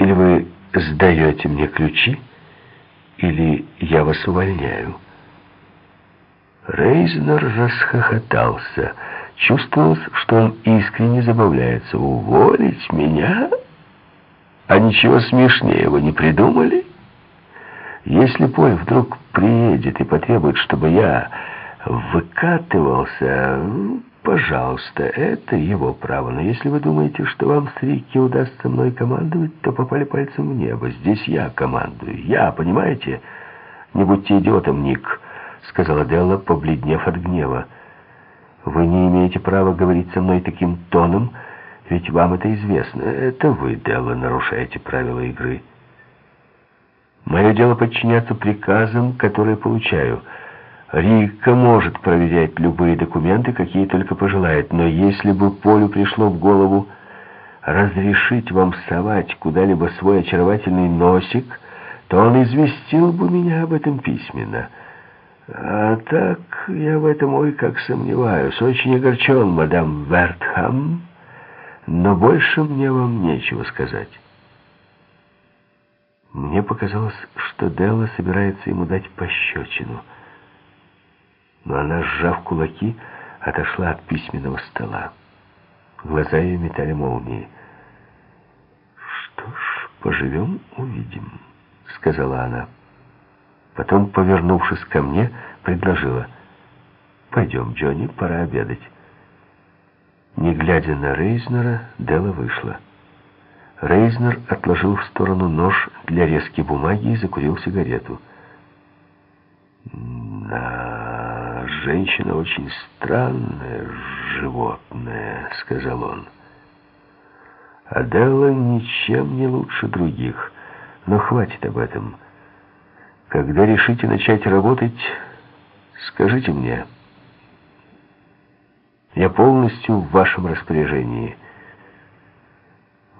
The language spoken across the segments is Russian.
Или вы сдаете мне ключи, или я вас увольняю. Рейзнер расхохотался. Чувствовалось, что он искренне забавляется. «Уволить меня? А ничего смешнее вы не придумали? Если Поль вдруг приедет и потребует, чтобы я выкатывался, пожалуйста, это его право. Но если вы думаете, что вам с Рикки удастся мной командовать, то попали пальцем в небо. Здесь я командую. Я, понимаете? Не будьте идиотом, Ник». — сказала Делла, побледнев от гнева. «Вы не имеете права говорить со мной таким тоном, ведь вам это известно. Это вы, Делла, нарушаете правила игры. Мое дело подчиняться приказам, которые получаю. Рика может проверять любые документы, какие только пожелает, но если бы Полю пришло в голову разрешить вам совать куда-либо свой очаровательный носик, то он известил бы меня об этом письменно». А так, я в этом ой как сомневаюсь. Очень огорчен, мадам Вертхам, но больше мне вам нечего сказать. Мне показалось, что Делла собирается ему дать пощечину. Но она, сжав кулаки, отошла от письменного стола. Глаза ее метали молнии. «Что ж, поживем, увидим», — сказала она. Потом, повернувшись ко мне, предложила. «Пойдем, Джонни, пора обедать». Не глядя на Рейзнера, Дела вышла. Рейзнер отложил в сторону нож для резки бумаги и закурил сигарету. «Да, женщина очень странное животное», — сказал он. «Аделла ничем не лучше других, но хватит об этом». Когда решите начать работать, скажите мне. Я полностью в вашем распоряжении.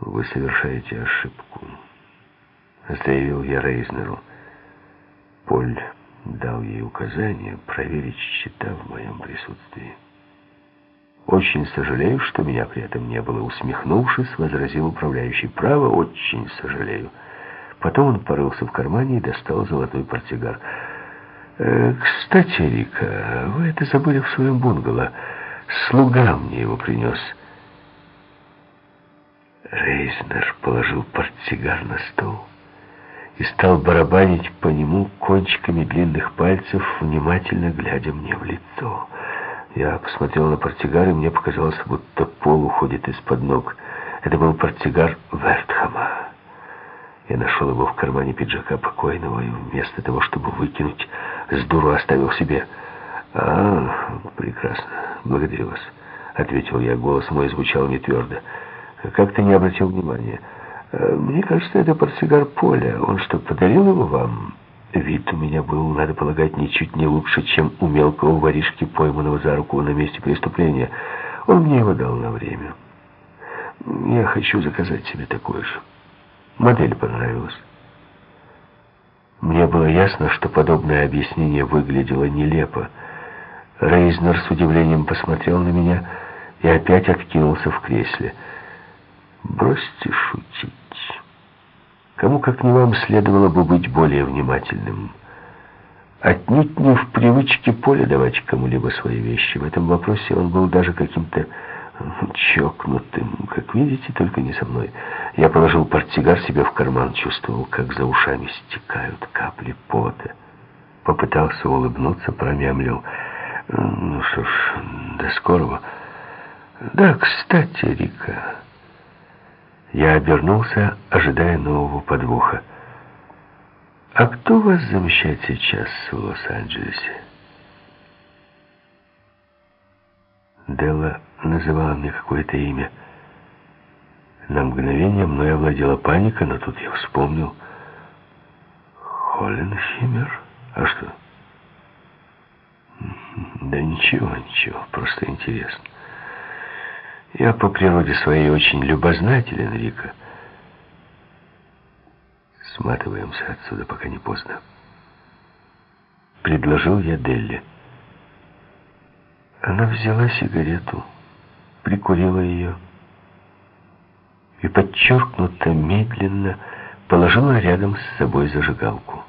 Вы совершаете ошибку, заявил я Рейзнеру. Поль дал ей указание проверить счета в моем присутствии. «Очень сожалею, что меня при этом не было», — усмехнувшись, возразил управляющий. «Право, очень сожалею». Потом он порылся в кармане и достал золотой портсигар. «Э, «Кстати, Рика, вы это забыли в своем бунгало. Слуга мне его принес». Рейзнер положил портсигар на стол и стал барабанить по нему кончиками длинных пальцев, внимательно глядя мне в лицо. Я посмотрел на портсигар, и мне показалось, будто пол уходит из-под ног. Это был портсигар Вертхама. Я нашел его в кармане пиджака покойного и вместо того, чтобы выкинуть, с дуру оставил себе. «А, прекрасно. Благодарю вас», — ответил я. Голос мой звучал не твердо. «Как ты не обратил внимания?» «Э, «Мне кажется, это портсигар Поля. Он что, подарил его вам?» Вид у меня был, надо полагать, ничуть не лучше, чем у мелкого воришки, пойманного за руку на месте преступления. Он мне его дал на время. Я хочу заказать себе такой же. Модель понравилась. Мне было ясно, что подобное объяснение выглядело нелепо. Рейзнер с удивлением посмотрел на меня и опять откинулся в кресле. «Бросьте шутить. Кому, как не вам, следовало бы быть более внимательным. Отнюдь не в привычке Поля давать кому-либо свои вещи. В этом вопросе он был даже каким-то чокнутым, как видите, только не со мной. Я положил портсигар себе в карман, чувствовал, как за ушами стекают капли пота. Попытался улыбнуться, промямлил. Ну что ж, до скорого. Да, кстати, Рика... Я обернулся, ожидая нового подвоха. «А кто вас замещает сейчас в Лос-Анджелесе?» Делла называла мне какое-то имя. На мгновение мной овладела паника, но тут я вспомнил. Холленхиммер? А что? Да ничего, ничего, просто интересно. Я по природе своей очень любознателен, Рика. Сматываемся отсюда, пока не поздно. Предложил я Делли. Она взяла сигарету, прикурила ее и подчеркнуто медленно положила рядом с собой зажигалку.